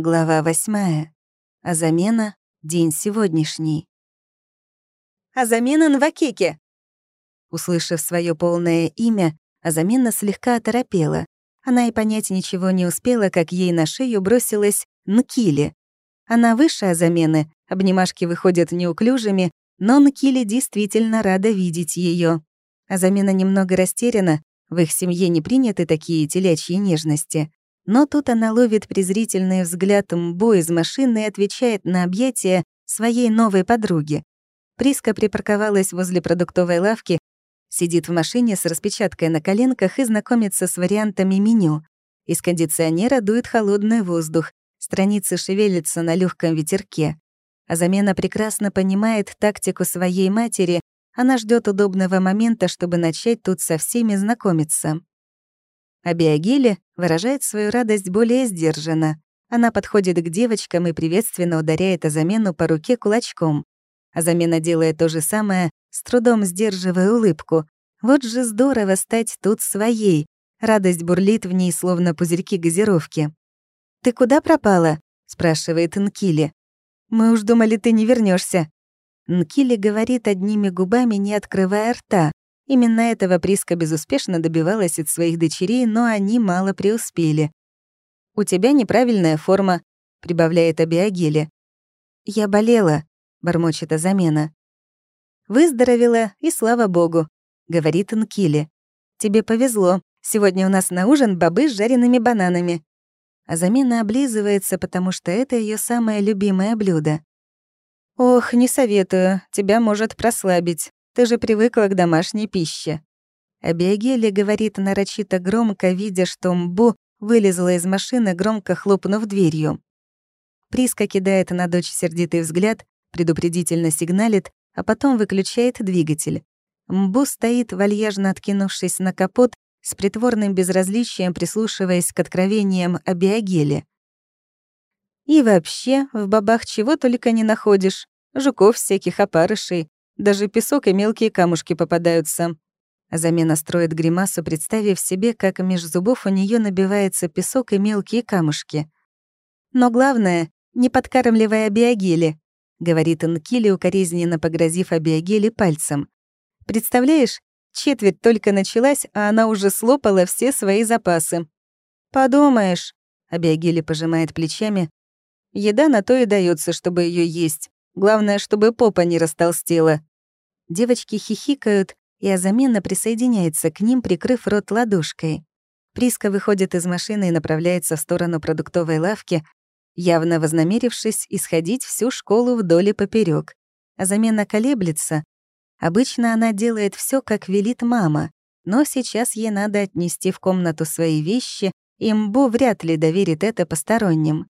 Глава восьмая. А замена — день сегодняшний. «А замена Нвакеке!» Услышав свое полное имя, Азамена слегка оторопела. Она и понять ничего не успела, как ей на шею бросилась Нкили. Она выше Азамены, обнимашки выходят неуклюжими, но Нкили действительно рада видеть ее. Азамена немного растеряна, в их семье не приняты такие телячьи нежности. Но тут она ловит презрительный взгляд Мбо из машины и отвечает на объятия своей новой подруги. Приска припарковалась возле продуктовой лавки, сидит в машине с распечаткой на коленках и знакомится с вариантами меню. Из кондиционера дует холодный воздух, страницы шевелятся на легком ветерке. А замена прекрасно понимает тактику своей матери, она ждет удобного момента, чтобы начать тут со всеми знакомиться. Абиагиле выражает свою радость более сдержанно. Она подходит к девочкам и приветственно ударяет Азамену по руке кулачком. Азамена делает то же самое, с трудом сдерживая улыбку. Вот же здорово стать тут своей. Радость бурлит в ней, словно пузырьки газировки. «Ты куда пропала?» — спрашивает Нкили. «Мы уж думали, ты не вернешься. Нкили говорит одними губами, не открывая рта. Именно этого Приска безуспешно добивалась от своих дочерей, но они мало преуспели. «У тебя неправильная форма», — прибавляет Абиагиле. «Я болела», — бормочет Азамена. «Выздоровела, и слава богу», — говорит Нкили. «Тебе повезло. Сегодня у нас на ужин бобы с жареными бананами». Азамена облизывается, потому что это ее самое любимое блюдо. «Ох, не советую, тебя может прослабить. Ты же привыкла к домашней пище». Абиагелия говорит нарочито громко, видя, что Мбу вылезла из машины, громко хлопнув дверью. Приска кидает на дочь сердитый взгляд, предупредительно сигналит, а потом выключает двигатель. Мбу стоит, вальяжно откинувшись на капот, с притворным безразличием прислушиваясь к откровениям Абиагели. «И вообще, в бабах чего только не находишь. Жуков всяких, опарышей, даже песок и мелкие камушки попадаются. Замена строит гримасу, представив себе, как меж зубов у нее набивается песок и мелкие камушки. «Но главное, не подкармливая Абиагели», — говорит Нкили, укоризненно погрозив Абиагели пальцем. «Представляешь, четверть только началась, а она уже слопала все свои запасы». «Подумаешь», — Абиагели пожимает плечами, «еда на то и дается, чтобы ее есть. Главное, чтобы попа не растолстела. Девочки хихикают, и Азамена присоединяется к ним, прикрыв рот ладошкой. Приска выходит из машины и направляется в сторону продуктовой лавки, явно вознамерившись исходить всю школу вдоль и поперёк. Азамена колеблется. Обычно она делает все, как велит мама, но сейчас ей надо отнести в комнату свои вещи, и Мбо вряд ли доверит это посторонним.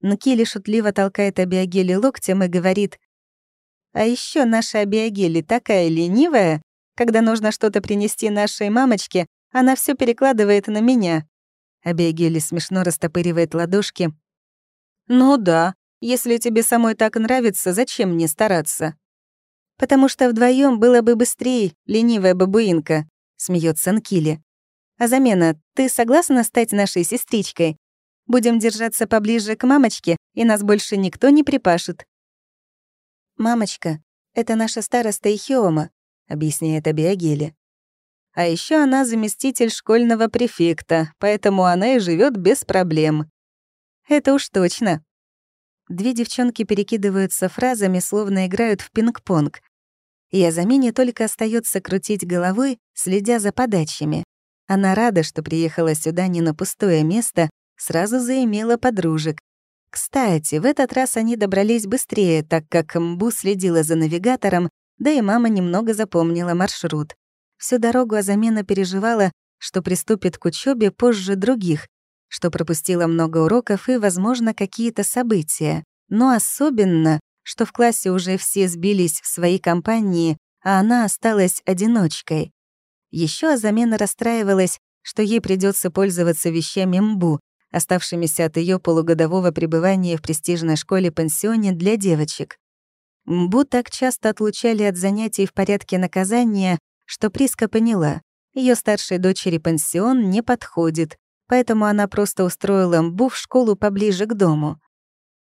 Нкили шутливо толкает Абиагели локтем и говорит а еще наша Абиагели такая ленивая, когда нужно что-то принести нашей мамочке, она все перекладывает на меня. Абиагели смешно растопыривает ладошки. «Ну да, если тебе самой так нравится, зачем мне стараться?» «Потому что вдвоем было бы быстрее, ленивая бабуинка», — смеется Нкили. «А замена, ты согласна стать нашей сестричкой? Будем держаться поближе к мамочке, и нас больше никто не припашет. «Мамочка, это наша староста Ихиома», — объясняет Абиагели. «А еще она заместитель школьного префекта, поэтому она и живет без проблем». «Это уж точно». Две девчонки перекидываются фразами, словно играют в пинг-понг. И Азамине только остается крутить головой, следя за подачами. Она рада, что приехала сюда не на пустое место, сразу заимела подружек, кстати, в этот раз они добрались быстрее, так как Мбу следила за навигатором, да и мама немного запомнила маршрут. Всю дорогу Азамена переживала, что приступит к учебе позже других, что пропустила много уроков и, возможно, какие-то события. Но особенно, что в классе уже все сбились в свои компании, а она осталась одиночкой. Еще Азамена расстраивалась, что ей придется пользоваться вещами Мбу, оставшимися от ее полугодового пребывания в престижной школе-пансионе для девочек. Мбу так часто отлучали от занятий в порядке наказания, что Приска поняла, ее старшей дочери пансион не подходит, поэтому она просто устроила Мбу в школу поближе к дому.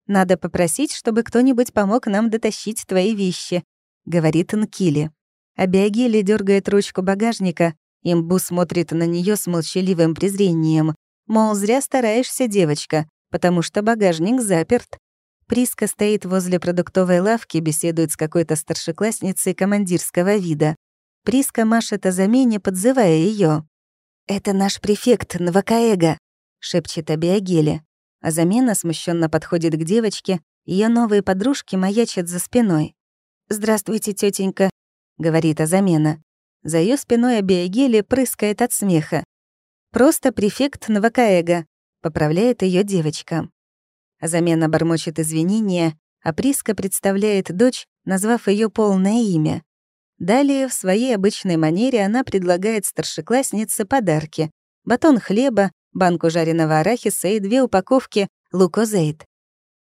«Надо попросить, чтобы кто-нибудь помог нам дотащить твои вещи», — говорит Нкили. А Биогели дергает ручку багажника, Имбу смотрит на нее с молчаливым презрением. Мол, зря стараешься, девочка, потому что багажник заперт. Приска стоит возле продуктовой лавки, беседует с какой-то старшеклассницей командирского вида. Приска машет о замене, подзывая ее. «Это наш префект Нвакаэга», — шепчет Абиагеле. А замена смущенно подходит к девочке, ее новые подружки маячат за спиной. «Здравствуйте, тетенька, говорит Азамена. За ее спиной Абиагеле прыскает от смеха. «Просто префект Новакаэга», — поправляет ее девочка. Азамена бормочет извинения, а Приска представляет дочь, назвав ее полное имя. Далее, в своей обычной манере, она предлагает старшекласснице подарки. Батон хлеба, банку жареного арахиса и две упаковки лукозейт.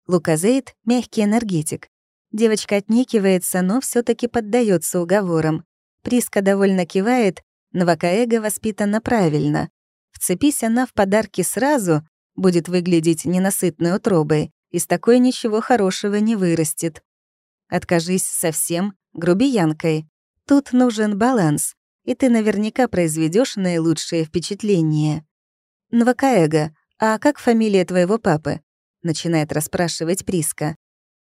Лукозейт — мягкий энергетик. Девочка отнекивается, но все таки поддается уговорам. Приска довольно кивает, но Вакаэга воспитана правильно. Вцепись она в подарки сразу, будет выглядеть ненасытной утробой, из такой ничего хорошего не вырастет. Откажись совсем грубиянкой. Тут нужен баланс, и ты наверняка произведешь наилучшее впечатление. «Нвакаэга, а как фамилия твоего папы?» — начинает расспрашивать Приска.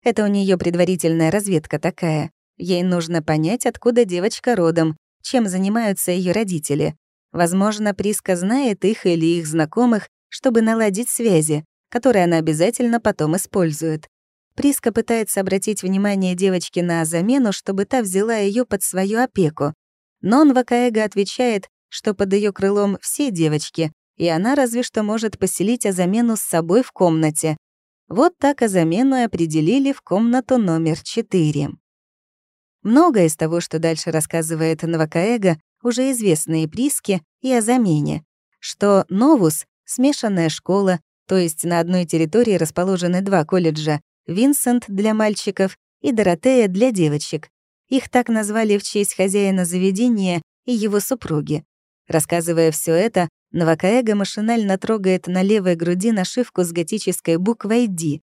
Это у нее предварительная разведка такая. Ей нужно понять, откуда девочка родом, чем занимаются ее родители. Возможно, Приска знает их или их знакомых, чтобы наладить связи, которые она обязательно потом использует. Приска пытается обратить внимание девочки на замену, чтобы та взяла ее под свою опеку. Но Нвакаэга отвечает, что под ее крылом все девочки, и она разве что может поселить Азамену с собой в комнате. Вот так Азамену определили в комнату номер 4. Многое из того, что дальше рассказывает Новакаэга, уже известные приски и о замене, что Новус — смешанная школа, то есть на одной территории расположены два колледжа Винсент для мальчиков и Доротея для девочек. Их так назвали в честь хозяина заведения и его супруги. Рассказывая все это, Новакаэга машинально трогает на левой груди нашивку с готической буквой «Д».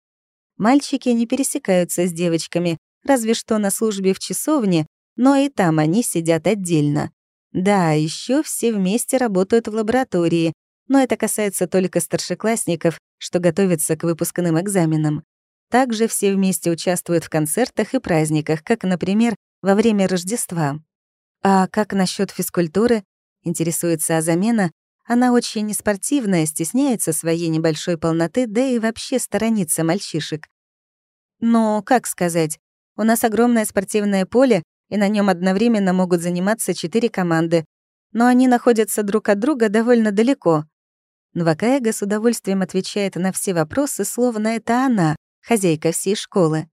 Мальчики не пересекаются с девочками, разве что на службе в часовне, но и там они сидят отдельно. Да, еще все вместе работают в лаборатории, но это касается только старшеклассников, что готовятся к выпускным экзаменам. Также все вместе участвуют в концертах и праздниках, как, например, во время Рождества. А как насчет физкультуры? Интересуется Азамена. Она очень неспортивная, стесняется своей небольшой полноты, да и вообще сторонится мальчишек. Но, как сказать, у нас огромное спортивное поле, и на нем одновременно могут заниматься четыре команды, но они находятся друг от друга довольно далеко. Нвакаега с удовольствием отвечает на все вопросы, словно это она, хозяйка всей школы.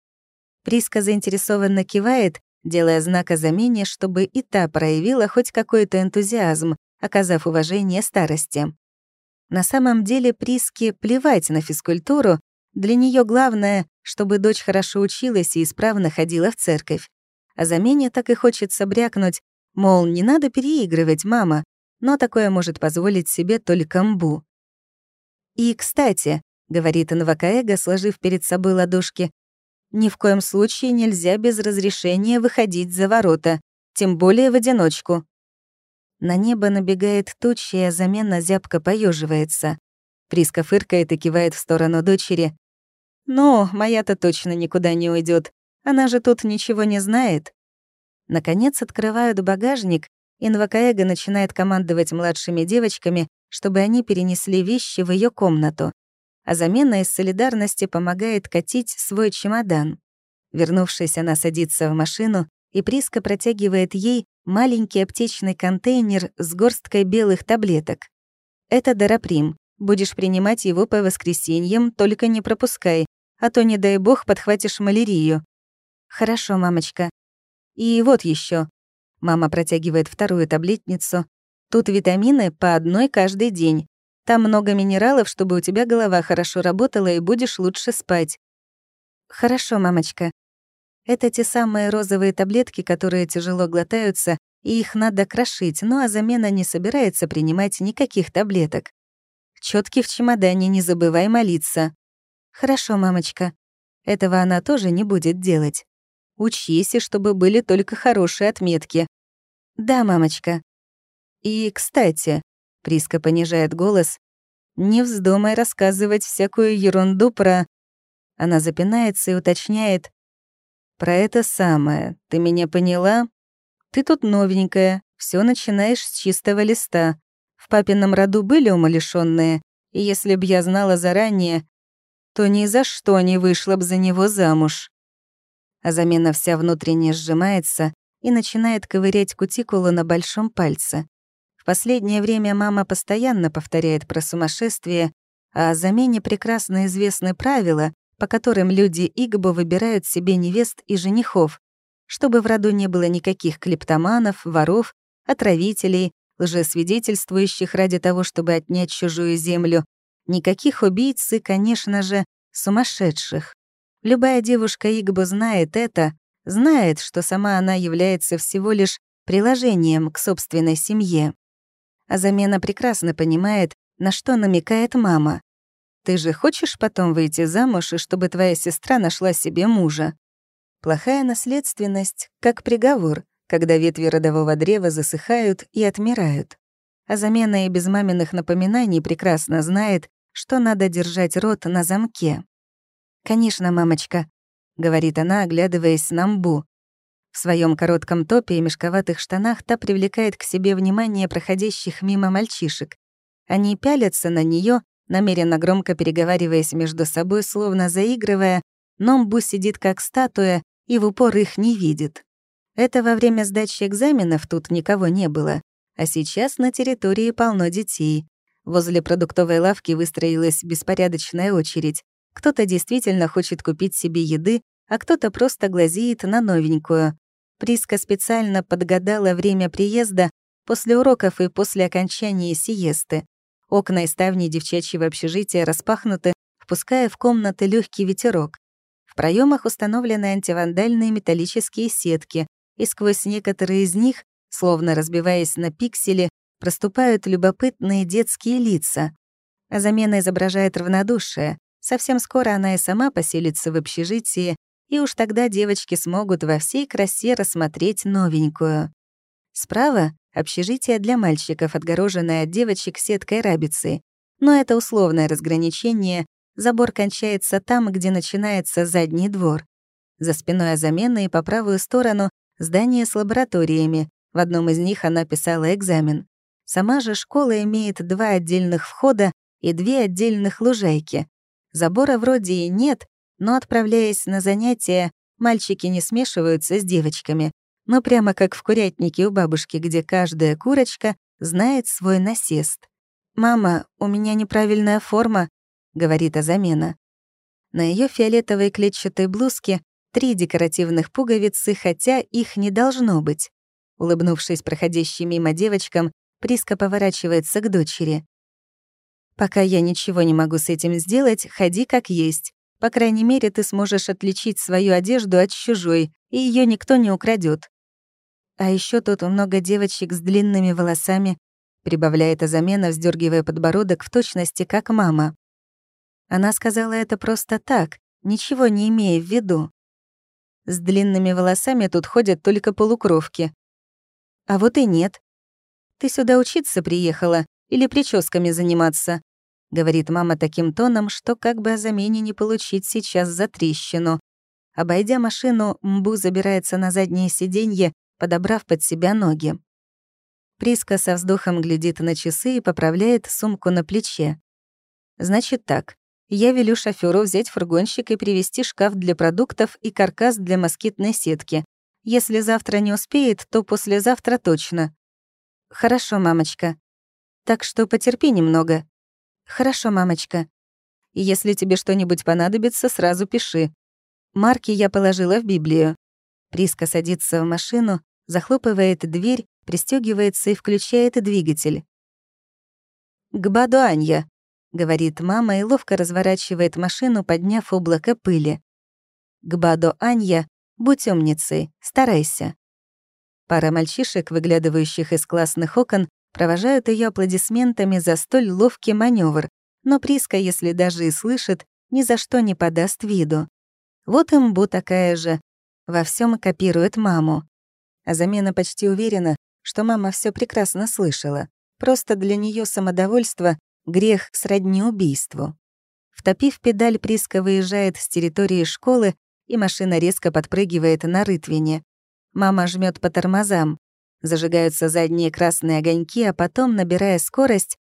Приска заинтересованно кивает, делая знак о замене, чтобы и та проявила хоть какой-то энтузиазм, оказав уважение старости. На самом деле Приске плевать на физкультуру, для нее главное, чтобы дочь хорошо училась и исправно ходила в церковь. А замене так и хочется брякнуть, мол, не надо переигрывать, мама, но такое может позволить себе только Мбу. И, кстати, говорит Нвакаэга, сложив перед собой ладошки. «Ни в коем случае нельзя без разрешения выходить за ворота, тем более в одиночку». На небо набегает туча, и замена зябко поеживается. Приска фыркает и кивает в сторону дочери. «Ну, моя-то точно никуда не уйдет. Она же тут ничего не знает». Наконец открывают багажник, и Нвакаэга начинает командовать младшими девочками, чтобы они перенесли вещи в ее комнату а замена из солидарности помогает катить свой чемодан. Вернувшись, она садится в машину, и Приска протягивает ей маленький аптечный контейнер с горсткой белых таблеток. «Это Дараприм. Будешь принимать его по воскресеньям, только не пропускай, а то, не дай бог, подхватишь малярию». «Хорошо, мамочка. И вот еще. Мама протягивает вторую таблетницу. Тут витамины по одной каждый день. Там много минералов, чтобы у тебя голова хорошо работала и будешь лучше спать. Хорошо, мамочка. Это те самые розовые таблетки, которые тяжело глотаются, и их надо крошить, ну а замена не собирается принимать никаких таблеток. Четки в чемодане, не забывай молиться. Хорошо, мамочка. Этого она тоже не будет делать. Учись, и чтобы были только хорошие отметки. Да, мамочка. И, кстати, Приска понижает голос, не вздумай рассказывать всякую ерунду про... Она запинается и уточняет. Про это самое. Ты меня поняла? Ты тут новенькая, все начинаешь с чистого листа. В папином роду были умалишенные, и если б я знала заранее, то ни за что не вышла б за него замуж. А замена вся внутренне сжимается и начинает ковырять кутикулу на большом пальце. В последнее время мама постоянно повторяет про сумасшествие, а о замене прекрасно известны правила, по которым люди Игбо выбирают себе невест и женихов, чтобы в роду не было никаких клептоманов, воров, отравителей, лжесвидетельствующих ради того, чтобы отнять чужую землю, никаких убийц и, конечно же, сумасшедших. Любая девушка Игбо знает это, знает, что сама она является всего лишь приложением к собственной семье. А замена прекрасно понимает, на что намекает мама. «Ты же хочешь потом выйти замуж, и чтобы твоя сестра нашла себе мужа?» Плохая наследственность, как приговор, когда ветви родового древа засыхают и отмирают. А замена и без маминых напоминаний прекрасно знает, что надо держать рот на замке. «Конечно, мамочка», — говорит она, оглядываясь на Мбу. В своем коротком топе и мешковатых штанах та привлекает к себе внимание проходящих мимо мальчишек. Они пялятся на нее, намеренно громко переговариваясь между собой, словно заигрывая, но Мбу сидит как статуя и в упор их не видит. Это во время сдачи экзаменов тут никого не было, а сейчас на территории полно детей. Возле продуктовой лавки выстроилась беспорядочная очередь. Кто-то действительно хочет купить себе еды, а кто-то просто глазеет на новенькую. Приска специально подгадала время приезда после уроков и после окончания сиесты. Окна и ставни девчачьего общежития распахнуты, впуская в комнаты легкий ветерок. В проемах установлены антивандальные металлические сетки, и сквозь некоторые из них, словно разбиваясь на пиксели, проступают любопытные детские лица. А замена изображает равнодушие. Совсем скоро она и сама поселится в общежитии, и уж тогда девочки смогут во всей красе рассмотреть новенькую. Справа — общежитие для мальчиков, отгороженное от девочек сеткой рабицы. Но это условное разграничение, забор кончается там, где начинается задний двор. За спиной замены и по правую сторону здание с лабораториями. В одном из них она писала экзамен. Сама же школа имеет два отдельных входа и две отдельных лужайки. Забора вроде и нет, но, отправляясь на занятия, мальчики не смешиваются с девочками, но прямо как в курятнике у бабушки, где каждая курочка знает свой насест. «Мама, у меня неправильная форма», — говорит Азамена. На ее фиолетовой клетчатой блузке Три декоративных пуговицы, хотя их не должно быть. Улыбнувшись проходящей мимо девочкам, Приска поворачивается к дочери. «Пока я ничего не могу с этим сделать, ходи как есть. По крайней мере, ты сможешь отличить свою одежду от чужой, и ее никто не украдет. А еще тут много девочек с длинными волосами, прибавляет Азамена, вздергивая подбородок в точности, как мама. Она сказала это просто так, ничего не имея в виду. С длинными волосами тут ходят только полукровки. А вот и нет. Ты сюда учиться приехала или прическами заниматься? Говорит мама таким тоном, что как бы о замене не получить сейчас за трещину. Обойдя машину, Мбу забирается на заднее сиденье, подобрав под себя ноги. Приска со вздохом глядит на часы и поправляет сумку на плече. «Значит так, я велю шофёру взять фургонщик и привезти шкаф для продуктов и каркас для москитной сетки. Если завтра не успеет, то послезавтра точно. Хорошо, мамочка. Так что потерпи немного. Хорошо, мамочка. Если тебе что-нибудь понадобится, сразу пиши. Марки я положила в Библию. Приска садится в машину, захлопывает дверь, пристегивается и включает двигатель. «К Баду Анья», — говорит мама и ловко разворачивает машину, подняв облако пыли. «Гбадо Анья, будь умницей, старайся». Пара мальчишек, выглядывающих из классных окон, провожают ее аплодисментами за столь ловкий маневр, но Приска, если даже и слышит, ни за что не подаст виду. Вот имбу такая же, во всем копирует маму. А замена почти уверена, что мама все прекрасно слышала. Просто для нее самодовольство — грех сродни убийству. Втопив педаль, Приска выезжает с территории школы, и машина резко подпрыгивает на рытвине. Мама жмет по тормозам. Зажигаются задние красные огоньки, а потом, набирая скорость,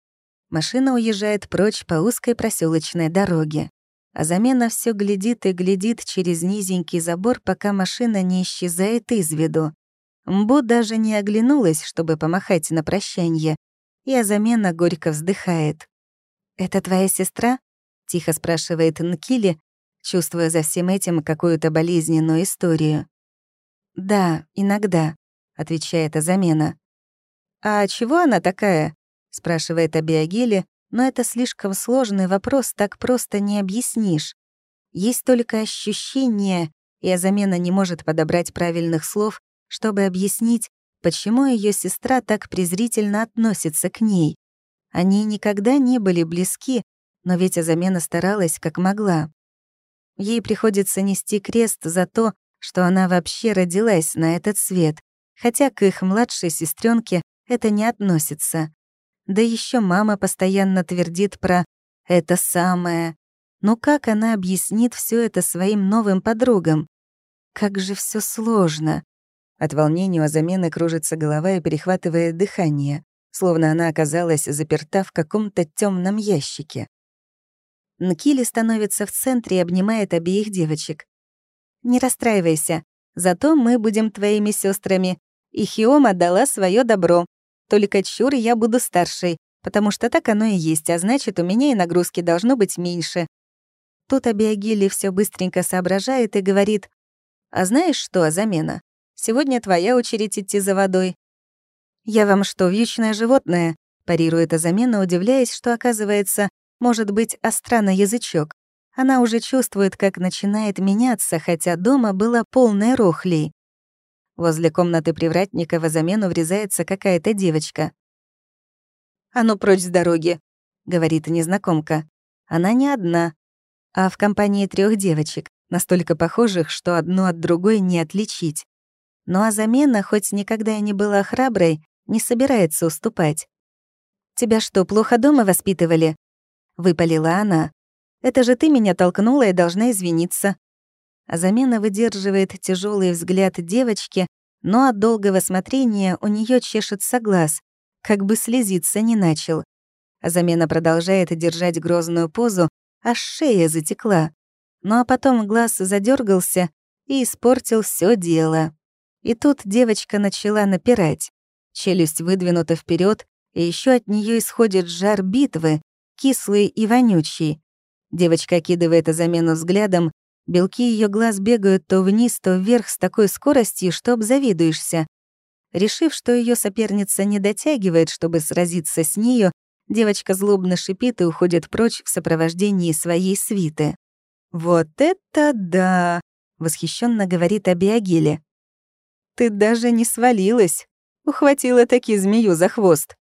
машина уезжает прочь по узкой проселочной дороге. А замена все глядит и глядит через низенький забор, пока машина не исчезает из виду. Мбу даже не оглянулась, чтобы помахать на прощанье, и Азамена горько вздыхает. «Это твоя сестра?» — тихо спрашивает Нкили, чувствуя за всем этим какую-то болезненную историю. «Да, иногда», — отвечает Азамена. «А чего она такая?» — спрашивает Абиагили, но это слишком сложный вопрос, так просто не объяснишь. Есть только ощущение, и Азамена не может подобрать правильных слов, чтобы объяснить, почему ее сестра так презрительно относится к ней. Они никогда не были близки, но ведь Азамена старалась как могла. Ей приходится нести крест за то, что она вообще родилась на этот свет, хотя к их младшей сестренке это не относится. Да еще мама постоянно твердит про «это самое». Но как она объяснит все это своим новым подругам? Как же все сложно. От волнения у замены кружится голова и перехватывает дыхание, словно она оказалась заперта в каком-то темном ящике. Нкили становится в центре и обнимает обеих девочек. «Не расстраивайся, зато мы будем твоими сестрами. И Хиома дала свое добро. Только чур я буду старшей, потому что так оно и есть, а значит, у меня и нагрузки должно быть меньше». Тут Абиагили все быстренько соображает и говорит, «А знаешь что, замена? Сегодня твоя очередь идти за водой». «Я вам что, вьючное животное?» парирует Азамена, удивляясь, что, оказывается, может быть остра язычок. Она уже чувствует, как начинает меняться, хотя дома было полное рохлей. Возле комнаты привратника в замену врезается какая-то девочка. «А ну прочь с дороги», — говорит незнакомка. Она не одна, а в компании трех девочек, настолько похожих, что одну от другой не отличить. Ну а замена, хоть никогда и не была храброй, не собирается уступать. «Тебя что, плохо дома воспитывали?» — выпалила она. «Это же ты меня толкнула и должна извиниться». А замена выдерживает тяжелый взгляд девочки, но от долгого смотрения у нее чешется глаз, как бы слезиться не начал. А замена продолжает держать грозную позу, аж шея затекла. Ну а потом глаз задергался и испортил все дело. И тут девочка начала напирать. Челюсть выдвинута вперед, и еще от нее исходит жар битвы, кислый и вонючий. Девочка окидывает замену взглядом, белки ее глаз бегают то вниз, то вверх с такой скоростью, что обзавидуешься. Решив, что ее соперница не дотягивает, чтобы сразиться с нею, девочка злобно шипит и уходит прочь в сопровождении своей свиты. «Вот это да!» — восхищенно говорит Абиагиле. Ты даже не свалилась. Ухватила таки змею за хвост.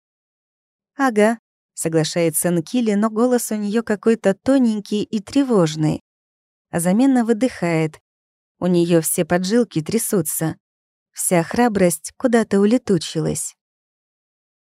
Ага, соглашается Нкили, но голос у нее какой-то тоненький и тревожный. А замена выдыхает. У нее все поджилки трясутся. Вся храбрость куда-то улетучилась.